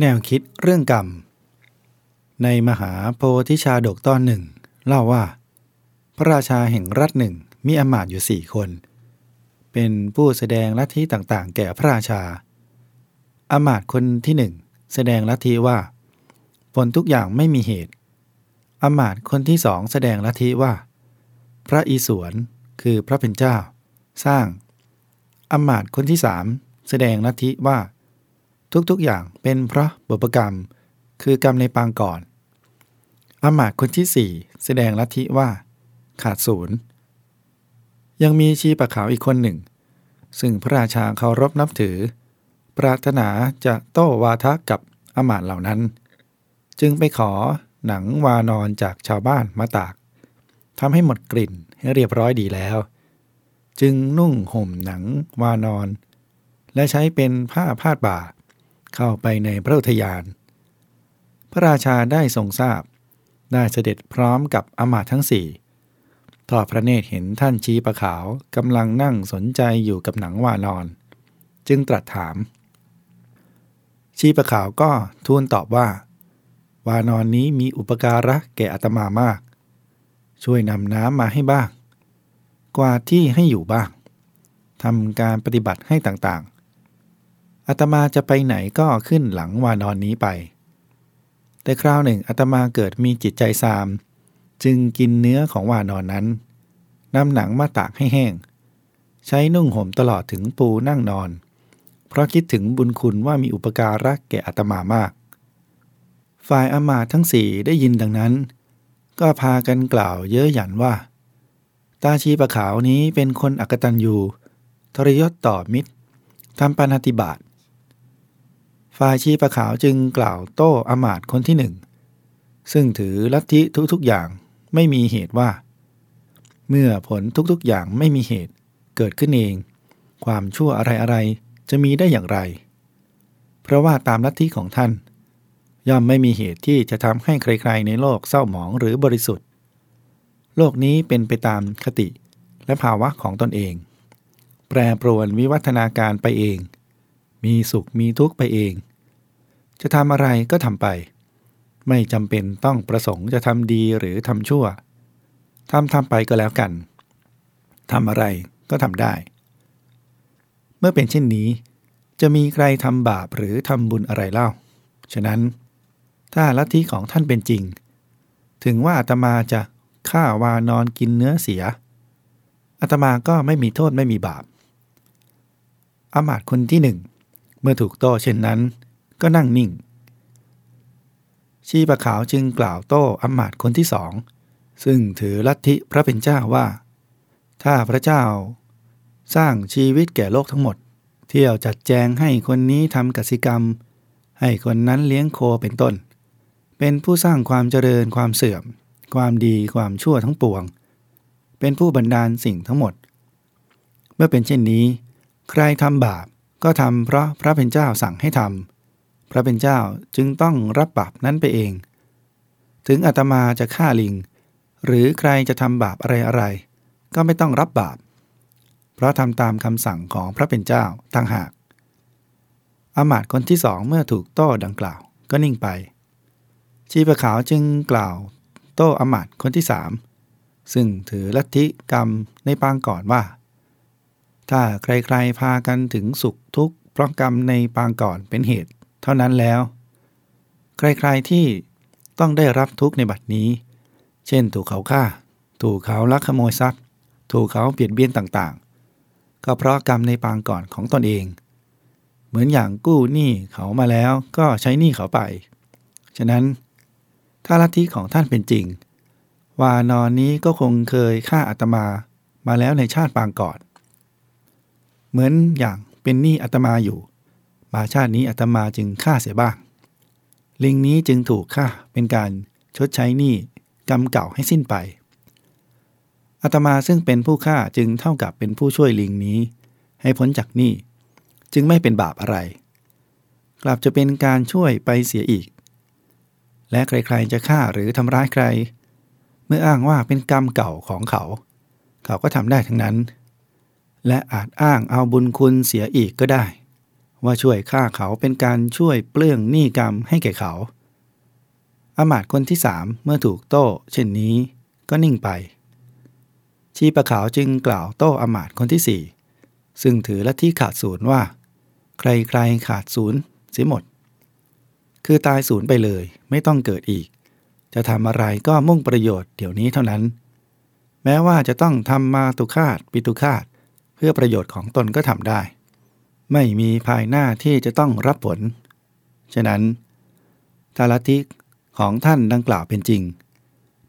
แนวคิดเรื่องกรรม ในมหาโพธิชาดกตอนหนึ่ง เล่าว่า พระราชาแห่งรัฐหนึ่งมีอมาตย์อยู่สี่คน เป็นผู้แสดงลัทธิต่างๆ แก่พระราชา อมาตย์คนที่หนึ่งแสดงลัทธิว่าผลทุกอย่างไม่มีเหตุ อมาตย์คนที่สองแสดงลัทธิว่า พระอิศวรคือพระเป็นเจ้า สร้าง อมาตย์คนที่สามแสดงลัทธิว่า ทุกๆอย่างเป็นเพราะบุพกรรม คือกรรมในปางก่อนอามาตย์คนที่สี่แสดงลัทธิว่า ขาดศูนย์ยังมีชีปะขาวอีกคนหนึ่ง ซึ่งพระราชาเคารพนับถือ ปรารถนาจะโต้วาทะกับอามาตย์เหล่านั้น จึงไปขอหนังวานอนจากชาวบ้านมาตากทำให้หมดกลิ่นให้เรียบร้อยดีแล้ว จึงนุ่งห่มหนังวานอน และใช้เป็นผ้าพาดบ่า เข้าไปในพระอุทยาน พระราชาได้ทรงทราบ ได้เสด็จพร้อมกับอมาตทั้งสี่ทอดพระเนตรเห็นท่านชี้ประขาวกำลังนั่งสนใจอยู่กับหนังวานอน จึงตรัสถาม ชี้ประขาวก็ทูลตอบว่า วานอนนี้มีอุปการะแก่อัตมามาก ช่วยนำน้ำมาให้บ้าง กวาดที่ให้อยู่บ้างทำการปฏิบัติให้ต่าง อาตมาจะไปไหนก็ขึ้นหลังวานอนนี้ไป แต่คราวหนึ่งอาตมาเกิดมีจิตใจซาม จึงกินเนื้อของวานอนนั้นนำหนังมาตากให้แห้ง ใช้นุ่งห่มตลอดถึงปูนั่งนอน เพราะคิดถึงบุญคุณว่ามีอุปการะแก่อาตมามาก ฝ่ายอามาทั้งสี่ได้ยินดังนั้น ก็พากันกล่าวเย้ยหยันว่า ตาชีประขาวนี้เป็นคนอักตันยูทรยศต่อมิตรทำปานาติบาต ฝ่ายชีประขาวจึงกล่าวโต้อมาตคนที่หนึ่ง ซึ่งถือลัทธิทุกๆอย่างไม่มีเหตุว่า เมื่อผลทุกๆอย่างไม่มีเหตุเกิดขึ้นเอง ความชั่วอะไรๆจะมีได้อย่างไร เพราะว่าตามลัทธิของท่าน ย่อมไม่มีเหตุที่จะทำให้ใครๆในโลกเศร้าหมองหรือบริสุทธิ์ โลกนี้เป็นไปตามคติและภาวะของตนเอง แปรปรวนวิวัฒนาการไปเอง มีสุขมีทุกข์ไปเอง จะทำอะไรก็ทำไป ไม่จำเป็นต้องประสงค์จะทำดีหรือทำชั่วทำทำไปก็แล้วกันทำอะไรก็ทำได้ เมื่อเป็นเช่นนี้ จะมีใครทำบาปหรือทำบุญอะไรเล่า ฉะนั้น ถ้าลัทธิของท่านเป็นจริง ถึงว่าอาตมาจะฆ่าวานอนกินเนื้อเสียอาตมาก็ไม่มีโทษไม่มีบาปอามาตคนที่หนึ่ง มื่อถูกโต้เช่นนั้น ก็นั่งนิ่ง ชีปะขาวจึงกล่าวโต้อมาตคนที่สอง ซึ่งถือลัทธิพระเป็นเจ้าว่า ถ้าพระเจ้า สร้างชีวิตแก่โลกทั้งหมด เที่ยวจัดแจงให้คนนี้ทำกสิกรรม ให้คนนั้นเลี้ยงโคเป็นต้น เป็นผู้สร้างความเจริญความเสื่อม ความดีความชั่วทั้งปวง เป็นผู้บันดาลสิ่งทั้งหมด เมื่อเป็นเช่นนี้ ใครทำบาป ก็ทำเพราะพระเป็นเจ้าสั่งให้ทำพระเป็นเจ้าจึงต้องรับบาปนั้นไปเอง ถึงอาตมาจะฆ่าลิง หรือใครจะทำบาปอะไรอะไรก็ไม่ต้องรับบาป เพราะทำตามคำสั่งของพระเป็นเจ้าต่างหากอามาตคนที่สองเมื่อถูกโต้ดังกล่าวก็นิ่งไป ชีประขาวจึงกล่าว โต้อามาตคนที่สามซึ่งถือลัทธิกรรมในปางก่อนว่า ถ้าใครๆพากันถึงสุขทุกข์เพราะกรรมในปางก่อนเป็นเหตุ เท่านั้นแล้ว ใครๆที่ต้องได้รับทุกข์ในบัดนี้ เช่นถูกเขาฆ่า ถูกเขาลักขโมยทรัพย์ ถูกเขาเปลี่ยนเบี้ยนต่างๆ ก็เพราะกรรมในปางก่อนของตนเอง เหมือนอย่างกู้หนี้เขามาแล้วก็ใช้หนี้เขาไป ฉะนั้นถ้าลัทธิของท่านเป็นจริง วานอนนี้ก็คงเคยฆ่าอาตมามาแล้วในชาติปางก่อน เหมือนอย่างเป็นหนี้อาตมาอยู่ มาชาตินี้อาตมาจึงฆ่าเสียบ้าง ลิงนี้จึงถูกฆ่าเป็นการชดใช้หนี้กรรมเก่าให้สิ้นไปอาตมาซึ่งเป็นผู้ฆ่าจึงเท่ากับเป็นผู้ช่วยลิงนี้ ให้พ้นจากหนี้จึงไม่เป็นบาปอะไร กลับจะเป็นการช่วยไปเสียอีก และใครๆจะฆ่าหรือทำร้ายใคร เมื่ออ้างว่าเป็นกรรมเก่าของเขา เขาก็ทำได้ทั้งนั้น และอาจอ้างเอาบุญคุณเสียอีกก็ได้ ว่าช่วยฆ่าเขาเป็นการช่วยเปลื้องหนี้กรรมให้แก่เขาอามาตย์คนที่สามเมื่อถูกโต้ เช่นนี้ก็นิ่งไป ชีประขาวจึงกล่าวโต้อามาตย์คนที่สี่ซึ่งถือละที่ขาดศูนย์ว่า ใครๆขาดศูนย์เสียหมด คือตายศูนย์ไปเลยไม่ต้องเกิดอีก จะทำอะไรก็มุ่งประโยชน์เดี๋ยวนี้เท่านั้น แม้ว่าจะต้องทำมาตุคาตปิตุคาต เพื่อประโยชน์ของตนก็ทำได้ ไม่มีภายหน้าที่จะต้องรับผล ฉะนั้นทาลทิของท่านดังกล่าวเป็นจริง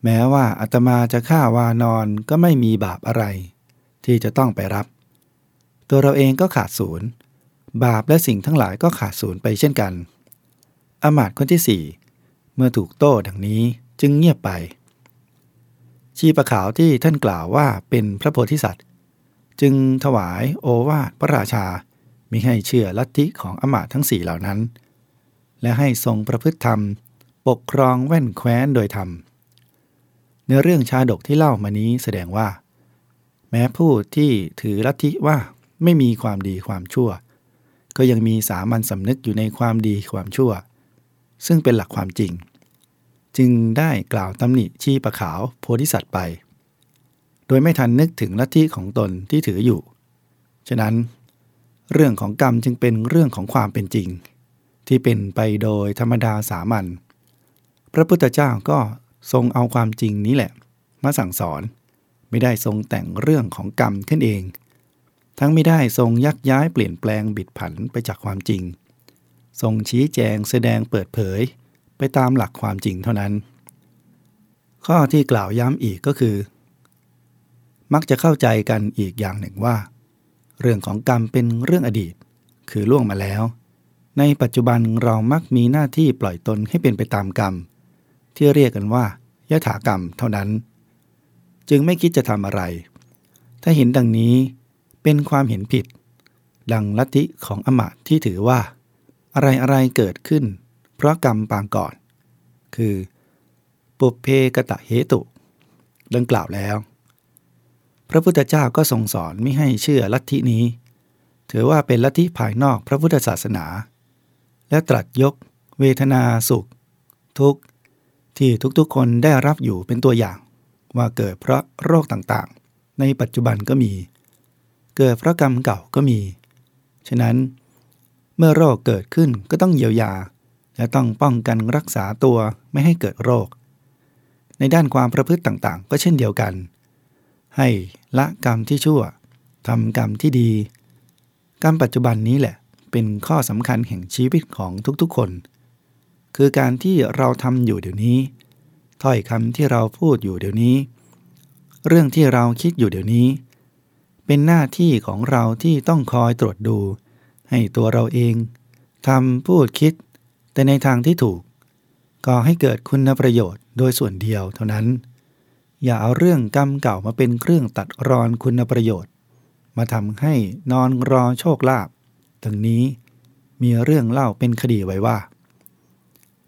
แม้ว่าอาตมาจะฆ่าวานอนก็ไม่มีบาปอะไร ที่จะต้องไปรับ ตัวเราเองก็ขาดศูนย์บาปและสิ่งทั้งหลายก็ขาดศูนย์ไปเช่นกัน อมาตคนที่สี่เมื่อถูกโต้ดังนี้จึงเงียบไป ชีประขาวที่ท่านกล่าวว่าเป็นพระโพธิสัตว์ จึงถวายโอวาทพระราชามิให้เชื่อลัทธิของอมาตทั้งสี่เหล่านั้น และให้ทรงประพฤติธรรม ปกครองแว่นแคว้นโดยธรรม เนื้อเรื่องชาดกที่เล่ามานี้แสดงว่า แม้ผู้ที่ถือลัทธิว่าไม่มีความดีความชั่ว ก็ยังมีสามัญสำนึกอยู่ในความดีความชั่ว ซึ่งเป็นหลักความจริง จึงได้กล่าวตำหนิชีประขาวโพธิสัตว์ไป โดยไม่ทันนึกถึงลัทธิของตนที่ถืออยู่ ฉะนั้น เรื่องของกรรมจึงเป็นเรื่องของความเป็นจริง ที่เป็นไปโดยธรรมดาสามัญพระพุทธเจ้าก็ทรงเอาความจริงนี้แหละ มาสั่งสอนไม่ได้ทรงแต่งเรื่องของกรรมขึ้นเอง ทั้งไม่ได้ทรงยักย้ายเปลี่ยนแปลงบิดผันไปจากความจริง ทรงชี้แจงแสดงเปิดเผย ไปตามหลักความจริงเท่านั้น ข้อที่กล่าวย้ำอีกก็คือ มักจะเข้าใจกันอีกอย่างหนึ่งว่า เรื่องของกรรมเป็นเรื่องอดีต คือล่วงมาแล้ว ในปัจจุบันเรามักมีหน้าที่ปล่อยตนให้เป็นไปตามกรรม ที่เรียกกันว่ายถากรรมเท่านั้น จึงไม่คิดจะทำอะไร ถ้าเห็นดังนี้เป็นความเห็นผิด ดังลัทธิของอมาตที่ถือว่า อะไรอะไรเกิดขึ้น เพราะกรรมปางก่อน คือ ปุเพกตะเหตุ ดังกล่าวแล้ว พระพุทธเจ้าก็ทรงสอนไม่ให้เชื่อลัทธินี้ ถือว่าเป็นลัทธิภายนอกพระพุทธศาสนา และตรัสยก เวทนาสุข ทุกข์ ที่ทุกๆคนได้รับอยู่เป็นตัวอย่าง ว่าเกิดเพราะโรคต่างๆ ในปัจจุบันก็มี เกิดเพราะกรรมเก่าก็มี ฉะนั้น เมื่อโรคเกิดขึ้นก็ต้องเยียวยา และต้องป้องกันรักษาตัวไม่ให้เกิดโรค ในด้านความประพฤติต่างๆ ก็เช่นเดียวกัน ให้ละกรรมที่ชั่วทำกรรมที่ดี กรรมปัจจุบันนี้แหละ เป็นข้อสำคัญแห่งชีวิตของทุกๆคน คือการที่เราทำอยู่เดี๋ยวนี้ ถ้อยคำที่เราพูดอยู่เดี๋ยวนี้ เรื่องที่เราคิดอยู่เดี๋ยวนี้ เป็นหน้าที่ของเราที่ต้องคอยตรวจดู ให้ตัวเราเองทำพูดคิด แต่ในทางที่ถูกก่อให้เกิดคุณประโยชน์โดยส่วนเดียวเท่านั้น อย่าเอาเรื่องกรรมเก่ามาเป็นเครื่องตัดรอนคุณประโยชน์ มาทำให้นอนรอโชคลาภถึงนี้มีเรื่องเล่าเป็นคดีไว้ว่า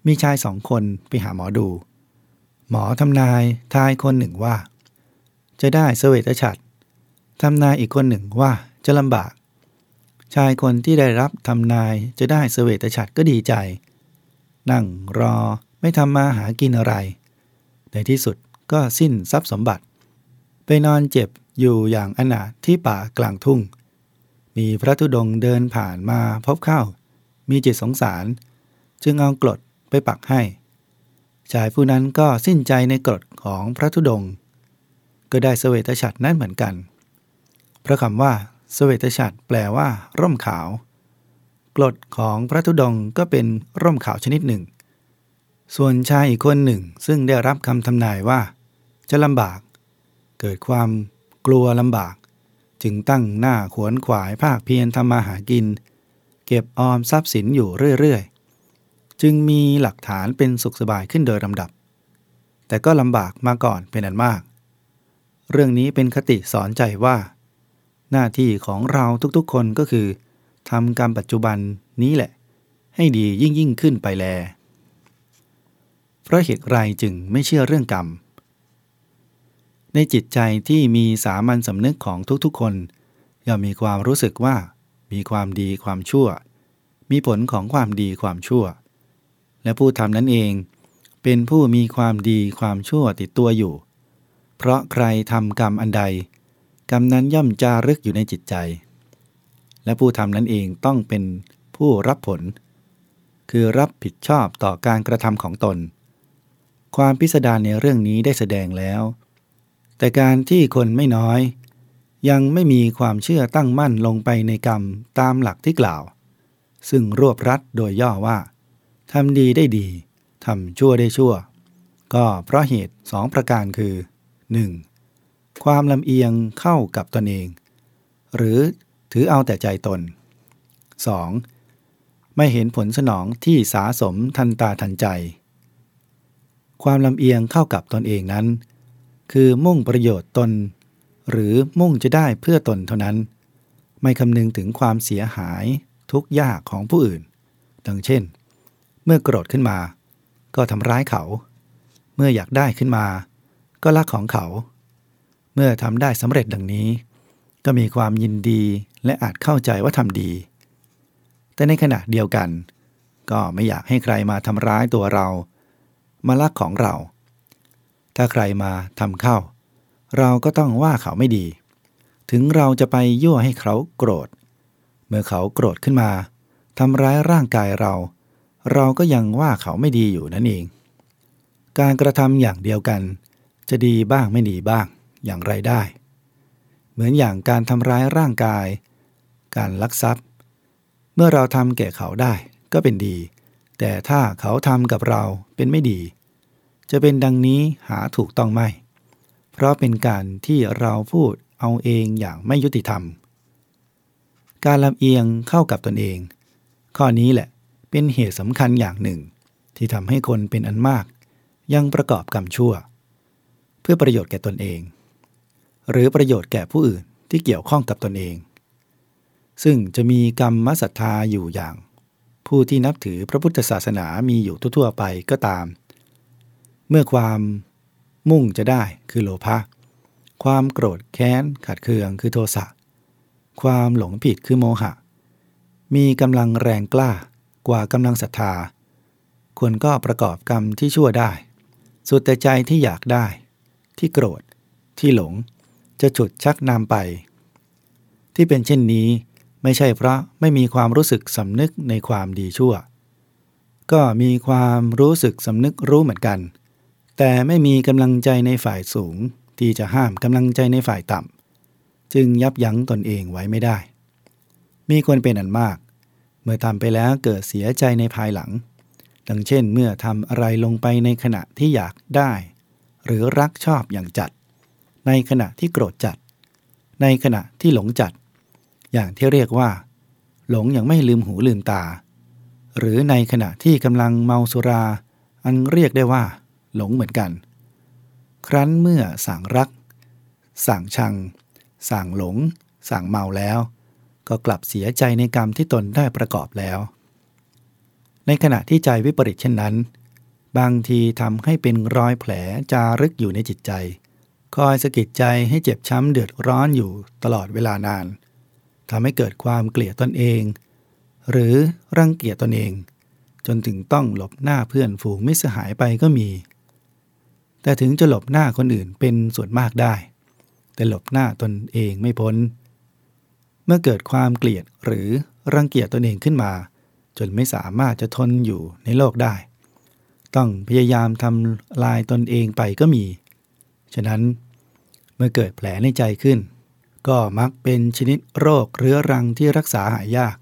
มีชายสองคนไปหาหมอดู หมอทำนายทายคนหนึ่งว่า จะได้เสวตฉัตรทำนายอีกคนหนึ่งว่าจะลำบาก ชายคนที่ได้รับทำนายจะได้เสวตฉัตรก็ดีใจ นั่งรอไม่ทำมาหากินอะไร ในที่สุด ก็สิ้นทรัพย์สมบัติ ไปนอนเจ็บอยู่อย่างอนาถที่ป่ากลางทุ่ง มีพระธุดงเดินผ่านมาพบเข้า มีจิตสงสาร จึงเอากรดไปปักให้ ชายผู้นั้นก็สิ้นใจในกฎของพระธุดงค์ก็ได้เสวตฉัตรนั่นเหมือนกัน พระคำว่าเสวตฉัตรแปลว่า ร่มขาวกฎของพระธุดงค์ก็เป็นร่มขาวชนิดหนึ่ง ส่วนชายอีกคนหนึ่งซึ่งได้รับคำทำนายว่า จะลำบาก เกิดความกลัวลำบาก จึงตั้งหน้าขวนขวายภาคเพียรทำมาหากิน เก็บออมทรัพย์สินอยู่เรื่อยๆ จึงมีหลักฐานเป็นสุขสบายขึ้นโดยลำดับ แต่ก็ลำบากมาก่อนเป็นอันมาก เรื่องนี้เป็นคติสอนใจว่า หน้าที่ของเราทุกๆคนก็คือทำกรรมปัจจุบันนี้แหละ ให้ดียิ่งยิ่งขึ้นไปแล เพราะเหตุไรจึงไม่เชื่อเรื่องกรรม ในจิตใจที่มีสามัญสำนึกของทุกๆคนย่อมมีความรู้สึกว่า มีความดีความชั่ว มีผลของความดีความชั่ว และผู้ทำนั้นเอง เป็นผู้มีความดีความชั่วติดตัวอยู่ เพราะใครทำกรรมอันใด กรรมนั้นย่อมจารึกอยู่ในจิตใจ และผู้ทำนั้นเองต้องเป็นผู้รับผล คือรับผิดชอบต่อการกระทำของตน ความพิสดารในเรื่องนี้ได้แสดงแล้ว แต่การที่คนไม่น้อย ยังไม่มีความเชื่อตั้งมั่นลงไปในกรรมตามหลักที่กล่าว ซึ่งรวบรัดโดยย่อว่าทำดีได้ดีทำชั่วได้ชั่ว ก็เพราะเหตุสองประการคือ 1. ความลำเอียงเข้ากับตนเอง หรือถือเอาแต่ใจตน 2. ไม่เห็นผลสนองที่สาสมทันตาทันใจ ความลำเอียงเข้ากับตนเองนั้น คือมุ่งประโยชน์ตน หรือมุ่งจะได้เพื่อตนเท่านั้น ไม่คำนึงถึงความเสียหายทุกยากของผู้อื่น ดังเช่น เมื่อโกรธขึ้นมา ก็ทำร้ายเขา เมื่ออยากได้ขึ้นมา ก็ลักของเขา เมื่อทำได้สำเร็จดังนี้ ก็มีความยินดีและอาจเข้าใจว่าทำดี แต่ในขณะเดียวกัน ก็ไม่อยากให้ใครมาทำร้ายตัวเรา มาลักของเรา ถ้าใครมาทำเข้า เราก็ต้องว่าเขาไม่ดี ถึงเราจะไปยั่วให้เขาโกรธ เมื่อเขาโกรธขึ้นมาทำร้ายร่างกายเรา เราก็ยังว่าเขาไม่ดีอยู่นั่นเอง การกระทำอย่างเดียวกัน จะดีบ้างไม่ดีบ้างอย่างไรได้ เหมือนอย่างการทำร้ายร่างกาย การลักทรัพย์ เมื่อเราทำแก่เขาได้ก็เป็นดี แต่ถ้าเขาทำกับเราเป็นไม่ดี จะเป็นดังนี้หาถูกต้องไม่ เพราะเป็นการที่เราพูดเอาเองอย่างไม่ยุติธรรม การลำเอียงเข้ากับตนเอง ข้อนี้แหละเป็นเหตุสำคัญอย่างหนึ่ง ที่ทำให้คนเป็นอันมาก ยังประกอบกรรมชั่ว เพื่อประโยชน์แก่ตนเอง หรือประโยชน์แก่ผู้อื่นที่เกี่ยวข้องกับตนเอง ซึ่งจะมีกรรมมศรัทธาอยู่อย่าง ผู้ที่นับถือพระพุทธศาสนามีอยู่ทั่วๆไปก็ตาม เมื่อความมุ่งจะได้คือโลภะความโกรธแค้นขัดเคืองคือโทสะ ความหลงผิดคือโมหะ มีกำลังแรงกล้ากว่ากำลังศรัทธาควรก็ประกอบกรรมที่ชั่วได้ สุดแต่ใจที่อยากได้ ที่โกรธ ที่หลง จะฉุดชักนำไป ที่เป็นเช่นนี้ไม่ใช่เพราะไม่มีความรู้สึกสำนึกในความดีชั่ว ก็มีความรู้สึกสำนึกรู้เหมือนกัน แต่ไม่มีกำลังใจในฝ่ายสูง ที่จะห้ามกำลังใจในฝ่ายต่ำจึงยับยั้งตนเองไว้ไม่ได้ มีคนเป็นอันมาก เมื่อทำไปแล้วเกิดเสียใจในภายหลัง ดังเช่น เมื่อทำอะไรลงไปในขณะที่อยากได้ หรือรักชอบอย่างจัด ในขณะที่โกรธจัด ในขณะที่หลงจัด อย่างที่เรียกว่า หลงอย่างไม่ลืมหูลืมตา หรือในขณะที่กำลังเมาสุรา อันเรียกได้ว่า หลงเหมือนกัน ครั้นเมื่อสั่งรัก สั่งชัง สั่งหลง สั่งเมาแล้ว ก็กลับเสียใจในกรรมที่ตนได้ประกอบแล้ว ในขณะที่ใจวิปริตเช่นนั้น บางทีทำให้เป็นรอยแผลจารึกอยู่ในจิตใจ คอยสะกิดใจให้เจ็บช้ำเดือดร้อนอยู่ตลอดเวลานานทำให้เกิดความเกลียดตนเอง หรือรังเกียจตนเอง จนถึงต้องหลบหน้าเพื่อนฝูงมิสหายไปก็มี แต่ถึงจะหลบหน้าคนอื่นเป็นส่วนมากได้ แต่หลบหน้าตนเองไม่พ้น เมื่อเกิดความเกลียดหรือรังเกียจตนเองขึ้นมา จนไม่สามารถจะทนอยู่ในโลกได้ ต้องพยายามทำลายตนเองไปก็มี ฉะนั้นเมื่อเกิดแผลในใจขึ้น ก็มักเป็นชนิดโรคเรื้อรังที่รักษาหายยาก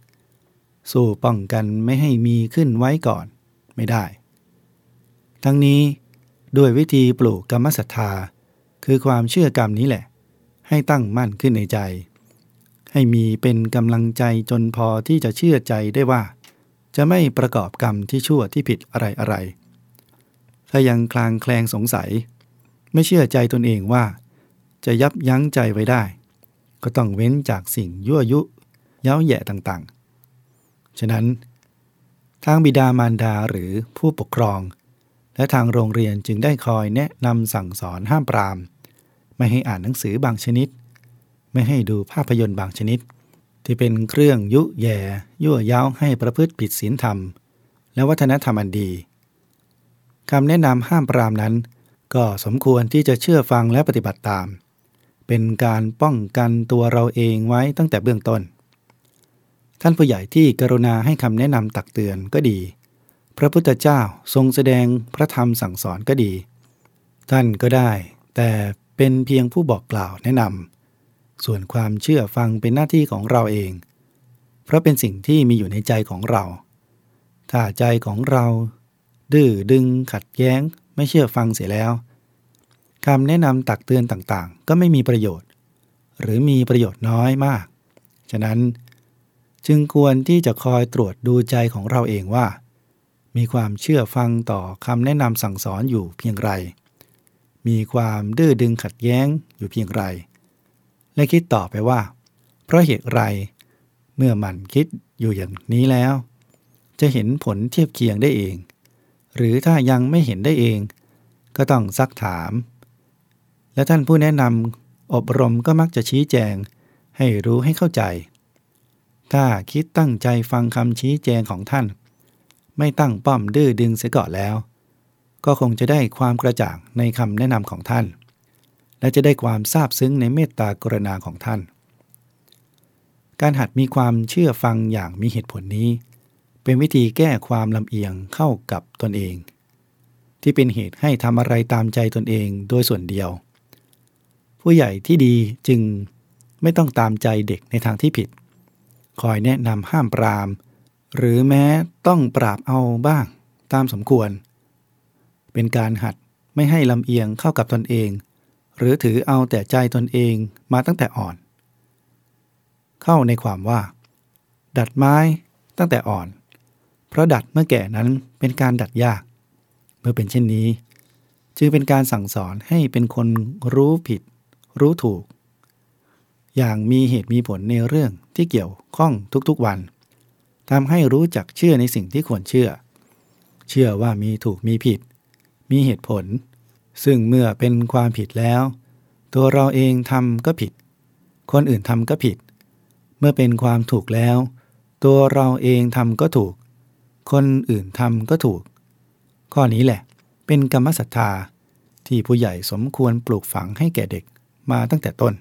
สู้ป้องกันไม่ให้มีขึ้นไว้ก่อนไม่ได้ ทั้งนี้ ด้วยวิธีปลูกกรรมศรัทธา คือความเชื่อกรรมนี้แหละ ให้ตั้งมั่นขึ้นในใจ ให้มีเป็นกำลังใจจนพอที่จะเชื่อใจได้ว่า จะไม่ประกอบกรรมที่ชั่วที่ผิดอะไรอะไร ถ้ายังคลางแคลงสงสัย ไม่เชื่อใจตนเองว่า จะยับยั้งใจไว้ได้ ก็ต้องเว้นจากสิ่งยั่วยุ เย้าแย่ต่างๆ ฉะนั้นทางบิดามารดาหรือผู้ปกครอง และทางโรงเรียนจึงได้คอยแนะนำสั่งสอนห้ามปราม ไม่ให้อ่านหนังสือบางชนิด ไม่ให้ดูภาพยนตร์บางชนิด ที่เป็นเครื่องยุแย่ยั่วย้าให้ประพฤติผิดศีลธรรม และวัฒนธรรมอันดีคำแนะนำห้ามปรามนั้น ก็สมควรที่จะเชื่อฟังและปฏิบัติตาม เป็นการป้องกันตัวเราเองไว้ตั้งแต่เบื้องต้น ท่านผู้ใหญ่ที่กรุณาให้คำแนะนำตักเตือนก็ดี พระพุทธเจ้าทรงแสดงพระธรรมสั่งสอนก็ดี ท่านก็ได้ แต่เป็นเพียงผู้บอกกล่าวแนะนำส่วนความเชื่อฟังเป็นหน้าที่ของเราเอง เพราะเป็นสิ่งที่มีอยู่ในใจของเรา ถ้าใจของเรา ดื้อดึงขัดแย้ง ไม่เชื่อฟังเสียแล้วคำแนะนำตักเตือนต่างๆ ก็ไม่มีประโยชน์ หรือมีประโยชน์น้อยมาก ฉะนั้นจึงควรที่จะคอยตรวจดูใจของเราเองว่า มีความเชื่อฟังต่อคำแนะนำสั่งสอนอยู่เพียงไร มีความดื้อดึงขัดแย้งอยู่เพียงไร และคิดต่อไปว่า เพราะเหตุไร เมื่อมันคิดอยู่อย่างนี้แล้ว จะเห็นผลเทียบเคียงได้เอง หรือถ้ายังไม่เห็นได้เอง ก็ต้องซักถาม และท่านผู้แนะนำอบรมก็มักจะชี้แจง ให้รู้ให้เข้าใจ ถ้าคิดตั้งใจฟังคำชี้แจงของท่าน ไม่ตั้งป้อมดื้อดึงเสียก่อนแล้ว ก็คงจะได้ความกระจ่างในคำแนะนำของท่าน และจะได้ความซาบซึ้งในเมตตากรุณาของท่าน การหัดมีความเชื่อฟังอย่างมีเหตุผลนี้ เป็นวิธีแก้ความลำเอียงเข้ากับตนเอง ที่เป็นเหตุให้ทำอะไรตามใจตนเองโดยส่วนเดียว ผู้ใหญ่ที่ดีจึงไม่ต้องตามใจเด็กในทางที่ผิด คอยแนะนำห้ามปราม หรือแม้ต้องปราบเอาบ้างตามสมควร เป็นการหัดไม่ให้ลำเอียงเข้ากับตนเอง หรือถือเอาแต่ใจตนเองมาตั้งแต่อ่อน เข้าในความว่า ดัดไม้ตั้งแต่อ่อน เพราะดัดเมื่อแก่นั้นเป็นการดัดยาก เมื่อเป็นเช่นนี้ จึงเป็นการสั่งสอนให้เป็นคนรู้ผิด รู้ถูก อย่างมีเหตุมีผลในเรื่องที่เกี่ยวข้องทุกๆวัน ทำให้รู้จักเชื่อในสิ่งที่ควรเชื่อ เชื่อว่ามีถูกมีผิด มีเหตุผล ซึ่งเมื่อเป็นความผิดแล้ว ตัวเราเองทำก็ผิด คนอื่นทำก็ผิด เมื่อเป็นความถูกแล้ว ตัวเราเองทำก็ถูก คนอื่นทำก็ถูก ข้อนี้แหละ เป็นกรรมศรัทธาที่ผู้ใหญ่สมควรปลูกฝังให้แก่เด็กมาตั้งแต่ต้น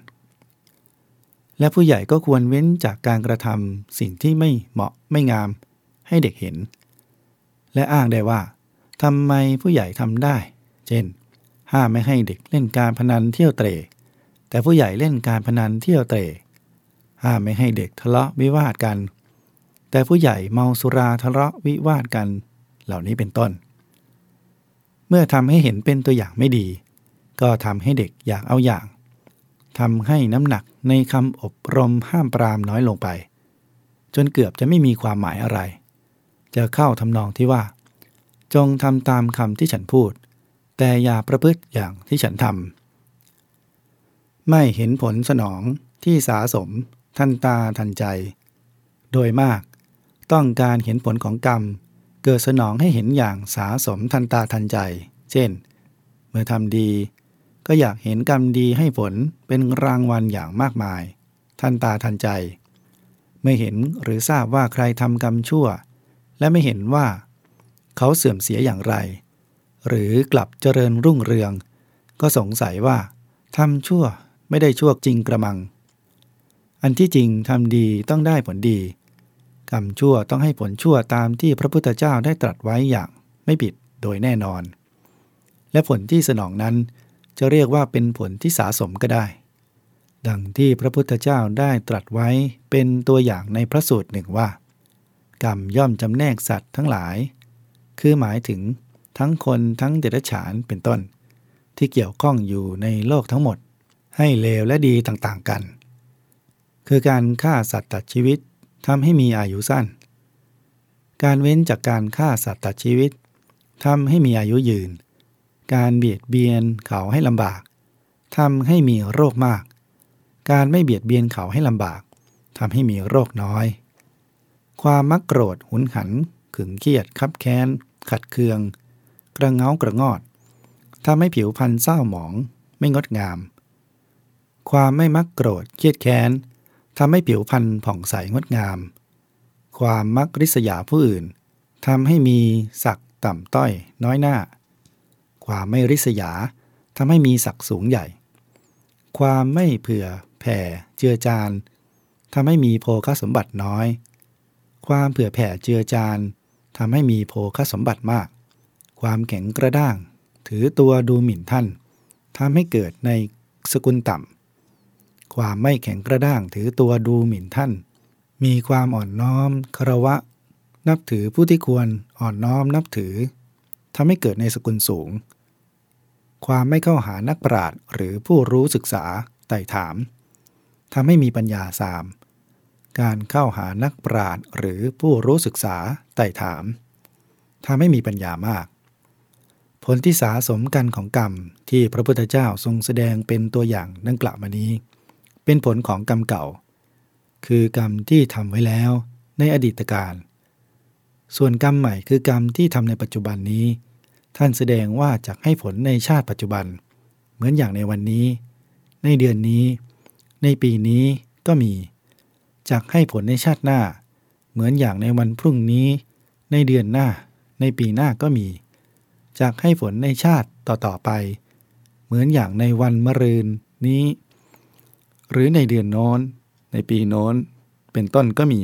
และผู้ใหญ่ก็ควรเว้นจากการกระทำสิ่งที่ไม่เหมาะไม่งาม ให้เด็กเห็น และอ้างได้ว่าทำไมผู้ใหญ่ทำได้ เช่น ห้ามไม่ให้เด็กเล่นการพนันเที่ยวเตะแต่ผู้ใหญ่เล่นการพนันเที่ยวเตะห้ามไม่ให้เด็กทะเลาะวิวาทกัน แต่ผู้ใหญ่เมาสุราทะเลาะวิวาทกัน เหล่านี้เป็นต้น เมื่อทำให้เห็นเป็นตัวอย่างไม่ดี ก็ทำให้เด็กอยากเอาอย่าง ทำให้น้ำหนักในคำอบรมห้ามปรามน้อยลงไป จนเกือบจะไม่มีความหมายอะไร จะเข้าทำนองที่ว่า จงทำตามคำที่ฉันพูด แต่อย่าประพฤติอย่างที่ฉันทำไม่เห็นผลสนองที่สาสม ทันตาทันใจ โดยมากต้องการเห็นผลของกรรม เกิดสนองให้เห็นอย่างสาสมทันตาทันใจ เช่น เมื่อทำดี ก็อยากเห็นกรรมดีให้ผลเป็นรางวัลอย่างมากมาย ทันตาทันใจ ไม่เห็นหรือทราบว่าใครทำกรรมชั่ว และไม่เห็นว่า เขาเสื่อมเสียอย่างไร หรือกลับเจริญรุ่งเรือง ก็สงสัยว่าทำชั่วไม่ได้ชั่วจริงกระมัง อันที่จริงทำดีต้องได้ผลดี กรรมชั่วต้องให้ผลชั่วตามที่พระพุทธเจ้าได้ตรัสไว้อย่างไม่ผิดโดยแน่นอน และผลที่สนองนั้น จะเรียกว่าเป็นผลที่สาสมก็ได้ ดังที่พระพุทธเจ้าได้ตรัสไว้เป็นตัวอย่างในพระสูตรหนึ่งว่า กรรมย่อมจำแนกสัตว์ทั้งหลาย คือหมายถึงทั้งคนทั้งเดรัจฉานเป็นต้น ที่เกี่ยวข้องอยู่ในโลกทั้งหมด ให้เลวและดีต่างๆกัน คือการฆ่าสัตว์ตัดชีวิตทำให้มีอายุสั้น การเว้นจากการฆ่าสัตว์ตัดชีวิตทำให้มีอายุยืน การเบียดเบียนเขาให้ลำบากทำให้มีโรคมาก การไม่เบียดเบียนเขาให้ลำบากทำให้มีโรคน้อย ความมักโกรธหุนหัน ขึงเครียดคับแค้น ขัดเคือง กระเงากระงอดทำให้ผิวพรรณเศร้าหมอง ไม่งดงาม ความไม่มักโกรธเครียดแค้นทำให้ผิวพรรณผ่องใสงดงาม ความมักริษยาผู้อื่นทำให้มีศักต่ำต้อยน้อยหน้า ความไม่ริษยาทำให้มีศักดิ์สูงใหญ่ ความไม่เผื่อแผ่เจือจานทำให้มีโภคสมบัติน้อย ความเผื่อแผ่เจือจานทำให้มีโภคสมบัติมาก ความแข็งกระด้าง ถือตัวดูหมิ่นท่านทำให้เกิดในสกุลต่ำ ความไม่แข็งกระด้างถือตัวดูหมิ่นท่าน มีความอ่อนน้อมคารวะ นับถือผู้ที่ควรอ่อนน้อมนับถือทำให้เกิดในสกุลสูง ความไม่เข้าหานักปราชญ์หรือผู้รู้ศึกษาไต่ถามทำให้มีปัญญาสาม การเข้าหานักปราชญ์หรือผู้รู้ศึกษาไต่ถามทำให้มีปัญญามาก ผลที่สาสมกันของกรรมที่พระพุทธเจ้าทรงแสดงเป็นตัวอย่างดังกล่าวมานี้ เป็นผลของกรรมเก่า คือกรรมที่ทำไว้แล้วในอดีตการ ส่วนกรรมใหม่คือกรรมที่ทำในปัจจุบันนี้ ท่านแสดงว่าจะให้ผลในชาติปัจจุบัน เหมือนอย่างในวันนี้ ในเดือนนี้ ในปีนี้ก็มีจะให้ผลในชาติหน้า เหมือนอย่างในวันพรุ่งนี้ ในเดือนหน้า ในปีหน้าก็มีจากให้ฝนในชาติต่อๆไป เหมือนอย่างในวันมะรืนนี้ หรือในเดือนโน้น ในปีโน้น เป็นต้นก็มี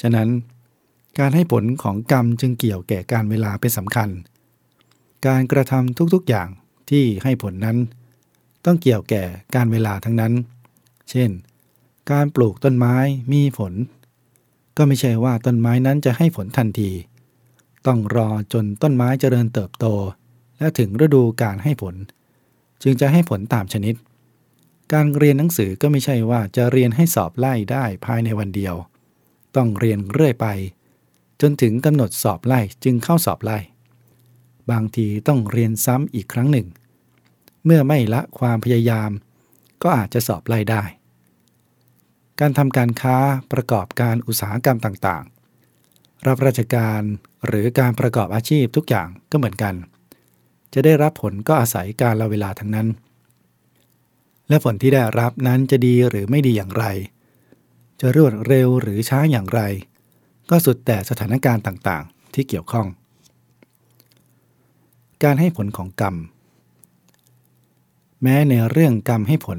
ฉะนั้นการให้ผลของกรรมจึงเกี่ยวแก่การเวลาเป็นสำคัญ การกระทำทุกๆอย่างที่ให้ผลนั้น ต้องเกี่ยวแก่การเวลาทั้งนั้น เช่น การปลูกต้นไม้มีผล ก็ไม่ใช่ว่าต้นไม้นั้นจะให้ผลทันที ต้องรอจนต้นไม้เจริญเติบโต และถึงฤดูการให้ผล จึงจะให้ผลตามชนิด การเรียนหนังสือก็ไม่ใช่ว่าจะเรียนให้สอบไล่ได้ภายในวันเดียว ต้องเรียนเรื่อยไป จนถึงกำหนดสอบไล่จึงเข้าสอบไล่ บางทีต้องเรียนซ้ำอีกครั้งหนึ่ง เมื่อไม่ละความพยายาม ก็อาจจะสอบไล่ได้ การทำการค้าประกอบการอุตสาหกรรมต่างๆ รับราชการหรือการประกอบอาชีพทุกอย่างก็เหมือนกัน จะได้รับผลก็อาศัยการละเวลาทั้งนั้น และผลที่ได้รับนั้นจะดีหรือไม่ดีอย่างไร จะรวดเร็วหรือช้าอย่างไร ก็สุดแต่สถานการณ์ต่างๆ ที่เกี่ยวข้อง การให้ผลของกรรม แม้ในเรื่องกรรมให้ผล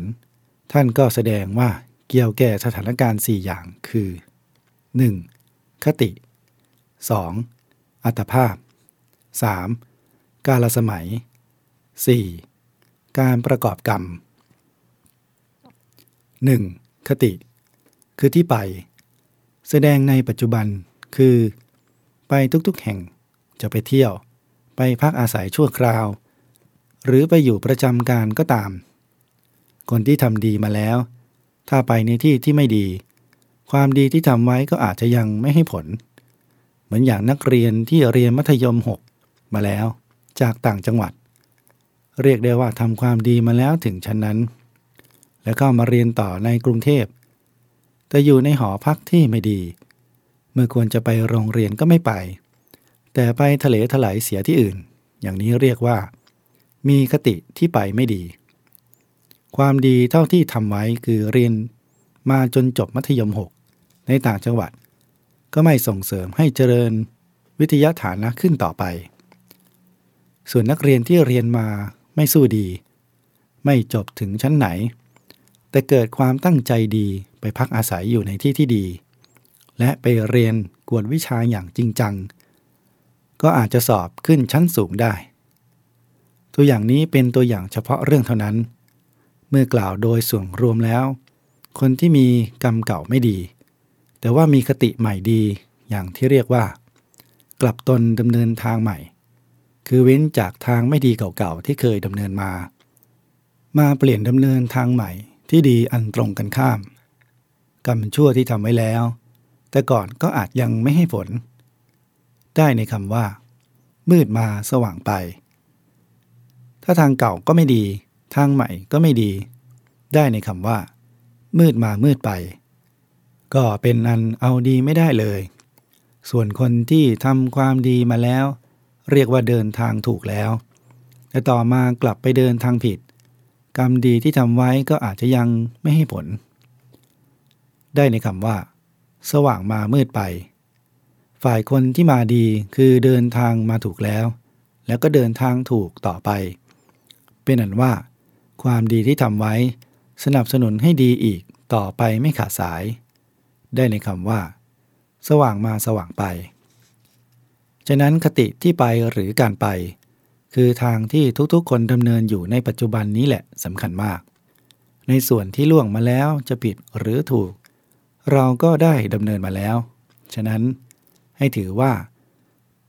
ท่านก็แสดงว่าเกี่ยวแก่สถานการณ์ 4 อย่างคือ 1. คติ 2. อัตภาพ 3. กาลสมัย 4. การประกอบกรรม 1. คติ คือที่ไป แสดงในปัจจุบันคือ ไปทุกๆแห่งจะไปเที่ยว ไปพักอาศัยชั่วคราว หรือไปอยู่ประจำการก็ตาม คนที่ทำดีมาแล้ว ถ้าไปในที่ที่ไม่ดี ความดีที่ทำไว้ก็อาจจะยังไม่ให้ผล เหมือนอย่างนักเรียนที่เรียนมัธยม 6 มาแล้ว จากต่างจังหวัด เรียกได้ว่าทำความดีมาแล้วถึงชั้นนั้น แล้วก็มาเรียนต่อในกรุงเทพแต่อยู่ในหอพักที่ไม่ดี เมื่อควรจะไปโรงเรียนก็ไม่ไป แต่ไปทะเลถลายเสียที่อื่น อย่างนี้เรียกว่า มีคติที่ไปไม่ดี ความดีเท่าที่ทำไว้คือเรียนมาจนจบมัธยม 6 ในต่างจังหวัด ก็ไม่ส่งเสริมให้เจริญวิทยาฐานะขึ้นต่อไป ส่วนนักเรียนที่เรียนมาไม่สู้ดี ไม่จบถึงชั้นไหน แต่เกิดความตั้งใจดีไปพักอาศัยอยู่ในที่ที่ดี และไปเรียนกวดวิชาอย่างจริงจัง ก็อาจจะสอบขึ้นชั้นสูงได้ ตัวอย่างนี้เป็นตัวอย่างเฉพาะเรื่องเท่านั้น เมื่อกล่าวโดยส่วนรวมแล้ว คนที่มีกรรมเก่าไม่ดี แต่ว่ามีคติใหม่ดีอย่างที่เรียกว่า กลับตนดำเนินทางใหม่ คือเว้นจากทางไม่ดีเก่าๆที่เคยดำเนินมา มาเปลี่ยนดำเนินทางใหม่ที่ดีอันตรงกันข้าม กรรมชั่วที่ทำไว้แล้ว แต่ก่อนก็อาจยังไม่ให้ผล ได้ในคำว่า มืดมาสว่างไป ถ้าทางเก่าก็ไม่ดี ทางใหม่ก็ไม่ดี ได้ในคำว่า มืดมามืดไป ก็เป็นอันเอาดีไม่ได้เลย ส่วนคนที่ทำความดีมาแล้ว เรียกว่าเดินทางถูกแล้ว แต่ต่อมากลับไปเดินทางผิด กรรมดีที่ทำไว้ก็อาจจะยังไม่ให้ผล ได้ในคำว่า สว่างมามืดไป ฝ่ายคนที่มาดีคือเดินทางมาถูกแล้ว แล้วก็เดินทางถูกต่อไป เป็นอันว่า ความดีที่ทำไว้ สนับสนุนให้ดีอีกต่อไปไม่ขาดสาย ได้ในคำว่า สว่างมาสว่างไป ฉะนั้นคติที่ไปหรือการไป คือทางที่ทุกๆ คนดำเนินอยู่ในปัจจุบันนี้แหละสำคัญมาก ในส่วนที่ล่วงมาแล้วจะผิดหรือถูก เราก็ได้ดำเนินมาแล้ว ฉะนั้น ให้ถือว่า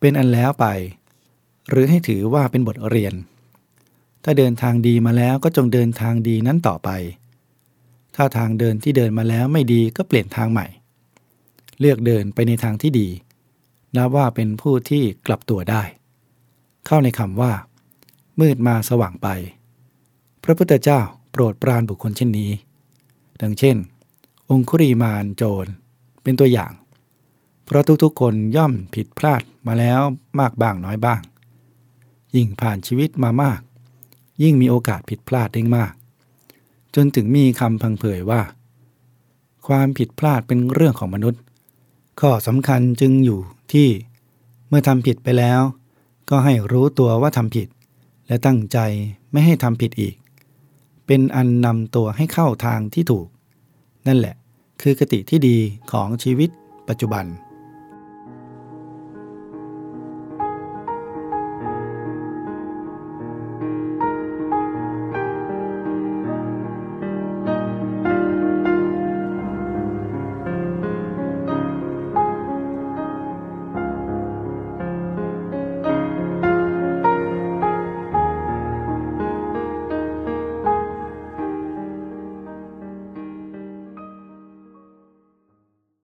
เป็นอันแล้วไป หรือให้ถือว่าเป็นบทเรียน ถ้าเดินทางดีมาแล้วก็จงเดินทางดีนั้นต่อไป ถ้าทางเดินที่เดินมาแล้วไม่ดีก็เปลี่ยนทางใหม่ เลือกเดินไปในทางที่ดีนับว่าเป็นผู้ที่กลับตัวได้ เข้าในคำว่า มืดมาสว่างไป พระพุทธเจ้าโปรดปรานบุคคลเช่นนี้ ดังเช่น องคุรีมานโจรเป็นตัวอย่าง เพราะทุกๆคนย่อมผิดพลาดมาแล้วมากบ้างน้อยบ้าง ยิ่งผ่านชีวิตมามาก ยิ่งมีโอกาสผิดพลาดได้มาก จนถึงมีคำพังเผยว่า ความผิดพลาดเป็นเรื่องของมนุษย์ ข้อสำคัญจึงอยู่ที่ เมื่อทำผิดไปแล้ว ก็ให้รู้ตัวว่าทำผิด และตั้งใจไม่ให้ทำผิดอีก เป็นอันนำตัวให้เข้าทางที่ถูก นั่นแหละ คือกติที่ดีของชีวิตปัจจุบัน